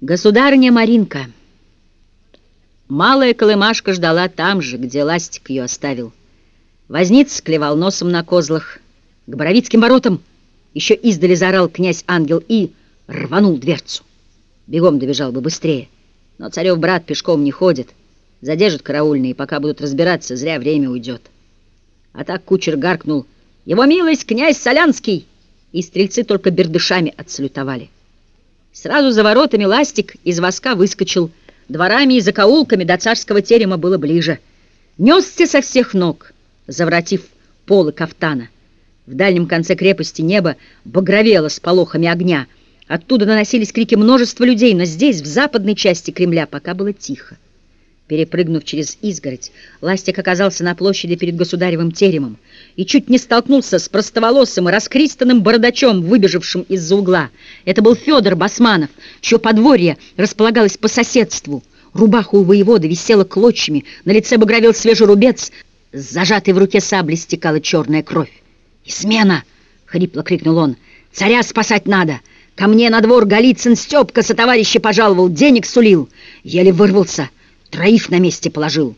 Государыня Маринка. Малая колымашка ждала там же, где ластик ее оставил. Возниц клевал носом на козлах. К Боровицким воротам еще издали заорал князь-ангел и рванул дверцу. Бегом добежал бы быстрее. Но царев брат пешком не ходит. Задержат караульные, пока будут разбираться, зря время уйдет. А так кучер гаркнул «Его милость, князь Солянский!» И стрельцы только бердышами отсалютовали. Сразу за воротами ластик из воска выскочил. Дворами и закоулками до царского терема было ближе. Несся со всех ног, заворотив полы кафтана. В дальнем конце крепости небо багровело с полохами огня. Оттуда доносились крики множества людей, но здесь, в западной части Кремля, пока было тихо. Перепрыгнув через изгородь, Ластик оказался на площади перед государевым теремом и чуть не столкнулся с простоволосым и раскристанным бородачом, выбежавшим из-за угла. Это был Федор Басманов, чье подворье располагалось по соседству. Рубаха у воевода висела клочьями, на лице багровел свежий рубец, с зажатой в руке сабли стекала черная кровь. «Измена!» — хрипло крикнул он. «Царя спасать надо! Ко мне на двор Голицын Степка со товарища пожаловал, денег сулил! Еле вырвался!» Троих на месте положил.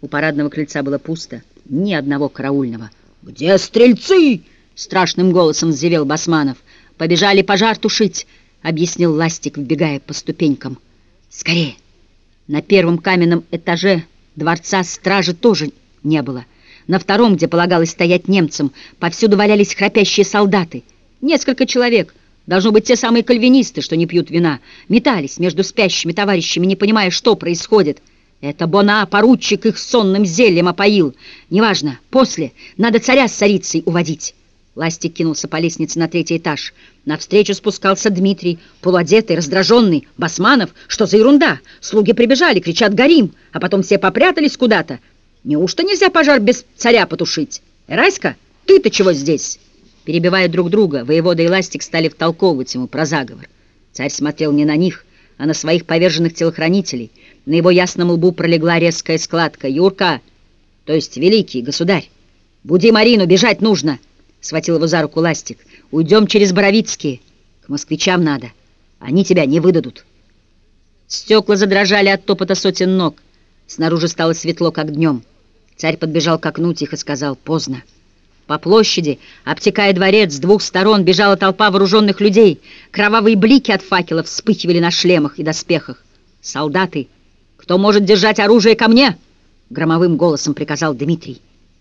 У парадного крыльца было пусто, ни одного караульного. «Где стрельцы?» — страшным голосом взревел Басманов. «Побежали пожар тушить», — объяснил Ластик, вбегая по ступенькам. «Скорее!» На первом каменном этаже дворца стражи тоже не было. На втором, где полагалось стоять немцам, повсюду валялись храпящие солдаты. Несколько человек, Должно быть, те самые кальвинисты, что не пьют вина, метались между спящими товарищами, не понимая, что происходит. Это Бона, поручик, их сонным зельем опоил. Неважно, после, надо царя с царицей уводить. Ластик кинулся по лестнице на третий этаж. Навстречу спускался Дмитрий, полуодетый, раздраженный. Басманов, что за ерунда? Слуги прибежали, кричат «Горим!», а потом все попрятались куда-то. Неужто нельзя пожар без царя потушить? Раська, ты-то чего здесь?» Перебивая друг друга, воевода и Ластик стали втолковывать ему про заговор. Царь смотрел не на них, а на своих поверженных телохранителей. На его ясном лбу пролегла резкая складка. «Юрка, то есть великий государь, буди Марину, бежать нужно!» Схватил его за руку Ластик. «Уйдем через Боровицкие. К москвичам надо. Они тебя не выдадут». Стекла задрожали от топота сотен ног. Снаружи стало светло, как днем. Царь подбежал к окну, тихо сказал «Поздно». По площади, обтекая дворец, с двух сторон бежала толпа вооруженных людей. Кровавые блики от факелов вспыхивали на шлемах и доспехах. «Солдаты! Кто может держать оружие ко мне?» Громовым голосом приказал Дмитрий.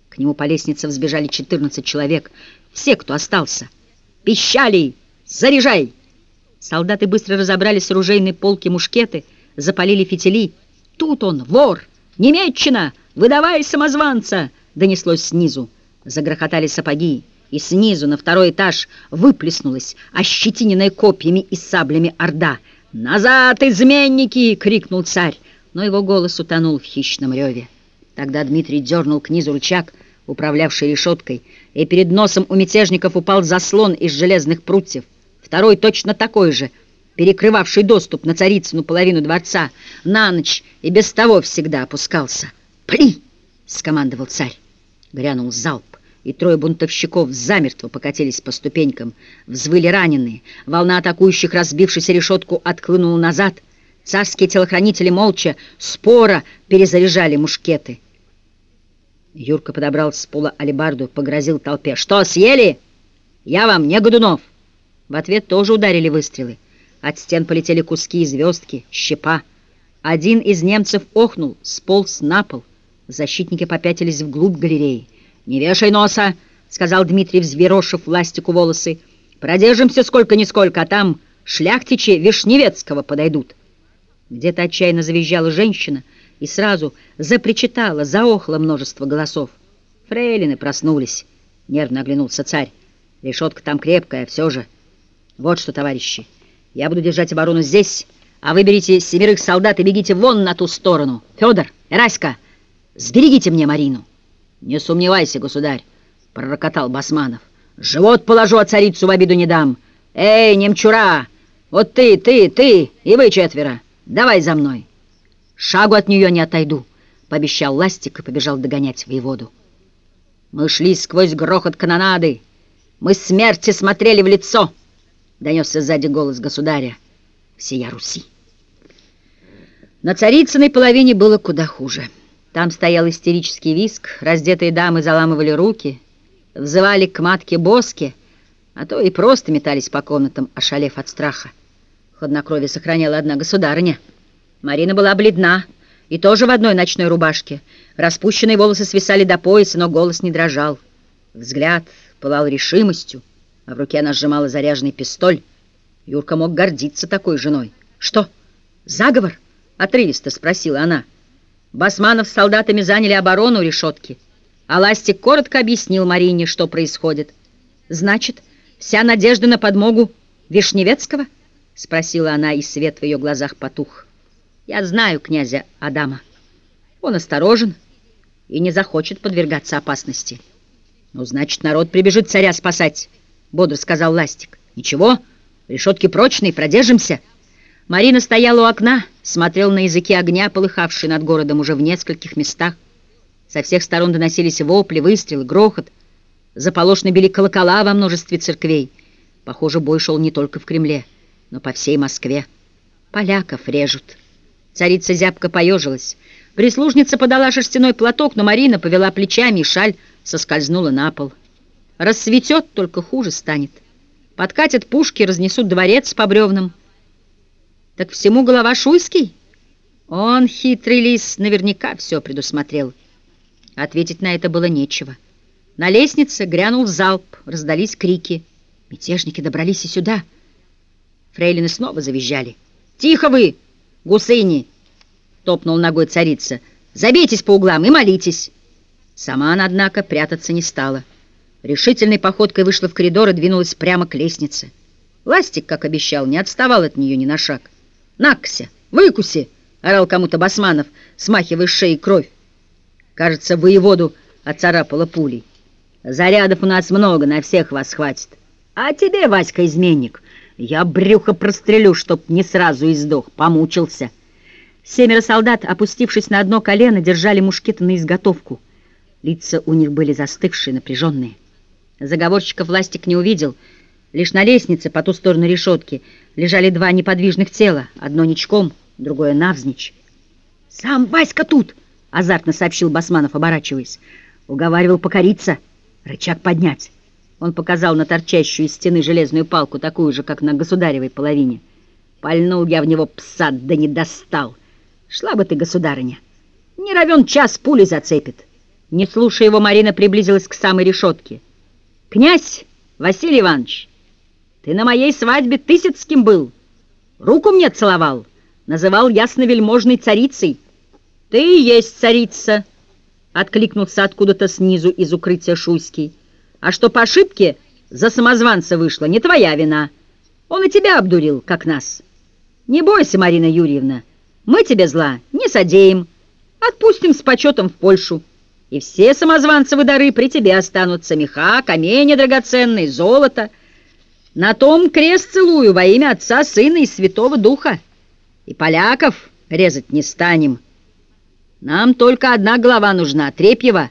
К нему по лестнице взбежали 14 человек. Все, кто остался. «Пищали! Заряжай!» Солдаты быстро разобрали с оружейной полки мушкеты, запалили фитили. «Тут он, вор! Немеччина! Выдавай самозванца!» Донеслось снизу. Загрохотали сапоги, и снизу на второй этаж выплеснулась ощетиненная копьями и саблями орда. «Назад, изменники!» — крикнул царь, но его голос утонул в хищном реве. Тогда Дмитрий дернул к низу рычаг, управлявший решеткой, и перед носом у мятежников упал заслон из железных прутьев. Второй точно такой же, перекрывавший доступ на царицыну половину дворца, на ночь и без того всегда опускался. «Пли!» — скомандовал царь. Грянул залп и трое бунтовщиков замертво покатились по ступенькам. Взвыли раненые. Волна атакующих, разбившись решетку, отклынула назад. Царские телохранители молча, спора перезаряжали мушкеты. Юрка подобрал с пола алебарду, погрозил толпе. «Что, съели? Я вам не Годунов!» В ответ тоже ударили выстрелы. От стен полетели куски и звездки, щепа. Один из немцев охнул, сполз на пол. Защитники попятились вглубь галереи. «Не вешай носа!» — сказал Дмитрий, взъерошив ластику волосы. «Продержимся сколько-нисколько, а там шляхтичи Вишневецкого подойдут». Где-то отчаянно завизжала женщина и сразу запричитала, заохло множество голосов. Фрейлины проснулись. Нервно оглянулся царь. Решетка там крепкая, все же. Вот что, товарищи, я буду держать оборону здесь, а вы берите семерых солдат и бегите вон на ту сторону. Федор, Эраська, сберегите мне Марину. «Не сомневайся, государь», — пророкотал Басманов. «Живот положу, а царицу в обиду не дам. Эй, немчура! Вот ты, ты, ты и вы четверо. Давай за мной». «Шагу от нее не отойду», — пообещал Ластик и побежал догонять воеводу. «Мы шли сквозь грохот канонады. Мы смерти смотрели в лицо», — донесся сзади голос государя всея Руси. На царицыной половине было куда хуже. Там стоял истерический виск, раздетые дамы заламывали руки, взывали к матке Боске, а то и просто метались по комнатам, ошалев от страха. Хладнокровие сохраняла одна государыня. Марина была бледна и тоже в одной ночной рубашке. Распущенные волосы свисали до пояса, но голос не дрожал. Взгляд пылал решимостью, а в руке она сжимала заряженный пистоль. Юрка мог гордиться такой женой. «Что, заговор?» — отрывисто спросила она. Басманов с солдатами заняли оборону решетки, а Ластик коротко объяснил Марине, что происходит. «Значит, вся надежда на подмогу Вишневецкого?» — спросила она, и свет в ее глазах потух. «Я знаю князя Адама. Он осторожен и не захочет подвергаться опасности». «Ну, значит, народ прибежит царя спасать», — бодро сказал Ластик. «Ничего, решетки прочные, продержимся». Марина стояла у окна, смотрела на языки огня, полыхавшие над городом уже в нескольких местах. Со всех сторон доносились вопли, выстрелы, грохот. Заполошно били колокола во множестве церквей. Похоже, бой шел не только в Кремле, но по всей Москве. Поляков режут. Царица зябко поежилась. Прислужница подала шерстяной платок, но Марина повела плечами, и шаль соскользнула на пол. Рассветет, только хуже станет. Подкатят пушки, разнесут дворец по бревнам. Так всему голова Шуйский? Он, хитрый лис, наверняка все предусмотрел. Ответить на это было нечего. На лестнице грянул залп, раздались крики. Мятежники добрались и сюда. Фрейлины снова завизжали. «Тихо вы, гусыни!» — топнул ногой царица. «Забейтесь по углам и молитесь!» Сама она, однако, прятаться не стала. Решительной походкой вышла в коридор и двинулась прямо к лестнице. Ластик, как обещал, не отставал от нее ни на шаг. «Накся! Выкуси!» — орал кому-то Басманов, смахивая с шеи кровь. Кажется, воеводу отцарапала пулей. «Зарядов у нас много, на всех вас хватит. А тебе, Васька, изменник, я брюхо прострелю, чтоб не сразу и сдох, помучился». Семеро солдат, опустившись на одно колено, держали мушкеты на изготовку. Лица у них были застывшие, напряженные. Заговорщиков Властик не увидел — Лишь на лестнице по ту сторону решетки лежали два неподвижных тела, одно ничком, другое навзничь. «Сам Васька тут!» — азартно сообщил Басманов, оборачиваясь. Уговаривал покориться, рычаг поднять. Он показал на торчащую из стены железную палку, такую же, как на государевой половине. Пальнул я в него пса, да не достал. Шла бы ты, государыня. Не равен час пули зацепит. Не слушая его, Марина приблизилась к самой решетке. «Князь Василий Иванович!» Ты на моей свадьбе Тысяцким был, руку мне целовал, называл ясновельможной царицей. Ты и есть царица, — откликнулся откуда-то снизу из укрытия Шуйский. А что по ошибке за самозванца вышло, не твоя вина. Он и тебя обдурил, как нас. Не бойся, Марина Юрьевна, мы тебе зла не содеем, отпустим с почетом в Польшу. И все самозванцевы дары при тебе останутся, меха, камни драгоценные, золото — на том крест целую во имя Отца, Сына и Святого Духа. И поляков резать не станем. Нам только одна голова нужна, Трепьева.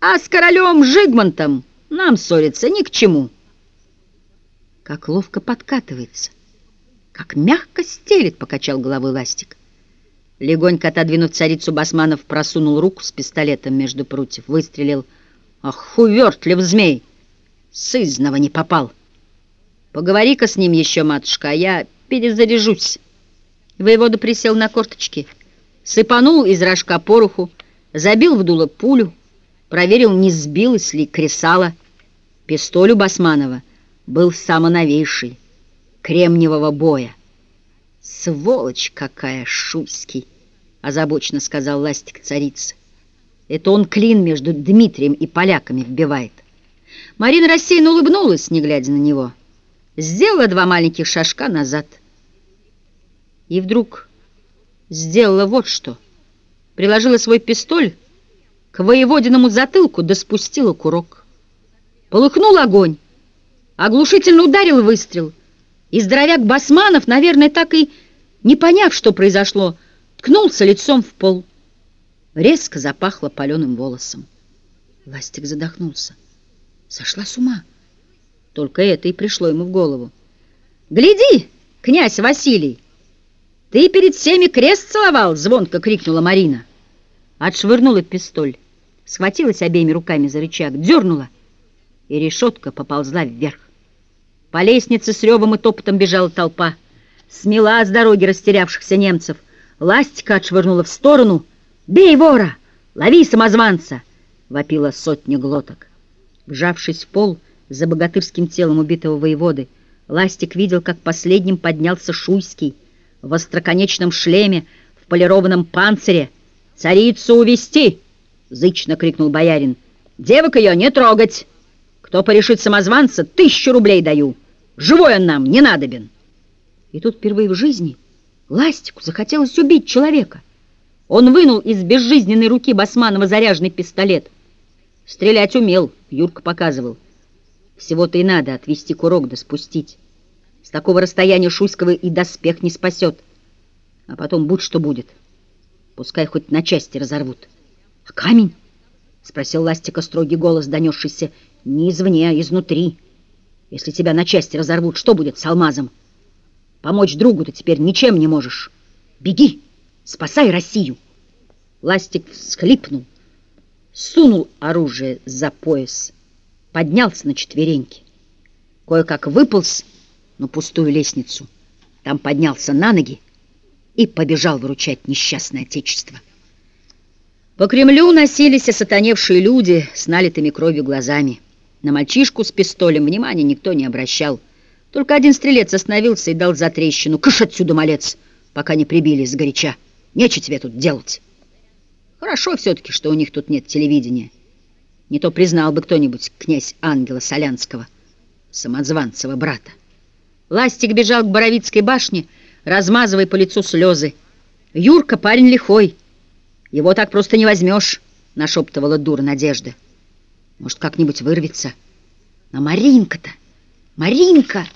А с королем Жигмонтом нам ссориться ни к чему. Как ловко подкатывается, как мягко стелит, покачал головой Ластик. Легонько отодвинув царицу Басманов, просунул руку с пистолетом между прутьев, выстрелил. Ах, увертлив змей! Сызного не попал. Поговори-ка с ним еще, матушка, а я перезаряжусь. Воевода присел на корточки, сыпанул из рожка пороху, забил в дуло пулю, проверил, не сбилась ли кресало. Пистоль у Басманова был самоновейший, кремниевого боя. «Сволочь какая, Шуйский!» — озабоченно сказал Ластик царица. «Это он клин между Дмитрием и поляками вбивает». Марина рассеянно улыбнулась, не глядя на него сделала два маленьких шажка назад. И вдруг сделала вот что. Приложила свой пистоль к воеводиному затылку, да спустила курок. Полыхнул огонь, оглушительно ударил выстрел, и здоровяк Басманов, наверное, так и не поняв, что произошло, ткнулся лицом в пол. Резко запахло паленым волосом. Ластик задохнулся. Сошла с ума. Только это и пришло ему в голову. «Гляди, князь Василий!» «Ты перед всеми крест целовал!» — звонко крикнула Марина. Отшвырнула пистоль, схватилась обеими руками за рычаг, дернула, и решетка поползла вверх. По лестнице с ревом и топотом бежала толпа. Смела с дороги растерявшихся немцев. Ластика отшвырнула в сторону. «Бей вора! Лови самозванца!» — вопила сотня глоток. Вжавшись в пол за богатырским телом убитого воеводы, Ластик видел, как последним поднялся Шуйский в остроконечном шлеме, в полированном панцире. «Царицу увести!» — зычно крикнул боярин. «Девок ее не трогать! Кто порешит самозванца, тысячу рублей даю! Живой он нам, не надобен!» И тут впервые в жизни Ластику захотелось убить человека. Он вынул из безжизненной руки Басманова заряженный пистолет. Стрелять умел, Юрка показывал. Всего-то и надо отвести курок да спустить. С такого расстояния Шуйского и доспех не спасет. А потом будь что будет. Пускай хоть на части разорвут. — А камень? — спросил Ластика строгий голос, донесшийся не извне, а изнутри. Если тебя на части разорвут, что будет с алмазом? Помочь другу ты теперь ничем не можешь. Беги, спасай Россию. Ластик всхлипнул, сунул оружие за пояс, поднялся на четвереньки. Кое-как выполз на пустую лестницу. Там поднялся на ноги и побежал выручать несчастное отечество. По Кремлю носились осатаневшие люди с налитыми кровью глазами. На мальчишку с пистолем внимания никто не обращал. Только один стрелец остановился и дал затрещину. «Кыш отсюда, малец, пока не прибили сгоряча. Нечего тебе тут делать». Хорошо все-таки, что у них тут нет телевидения. Не то признал бы кто-нибудь князь Ангела Солянского, самозванцева брата. Ластик бежал к Боровицкой башне, размазывая по лицу слезы. «Юрка парень лихой, его так просто не возьмешь», — нашептывала дура Надежда. «Может, как-нибудь вырвется? А Маринка-то, Маринка!»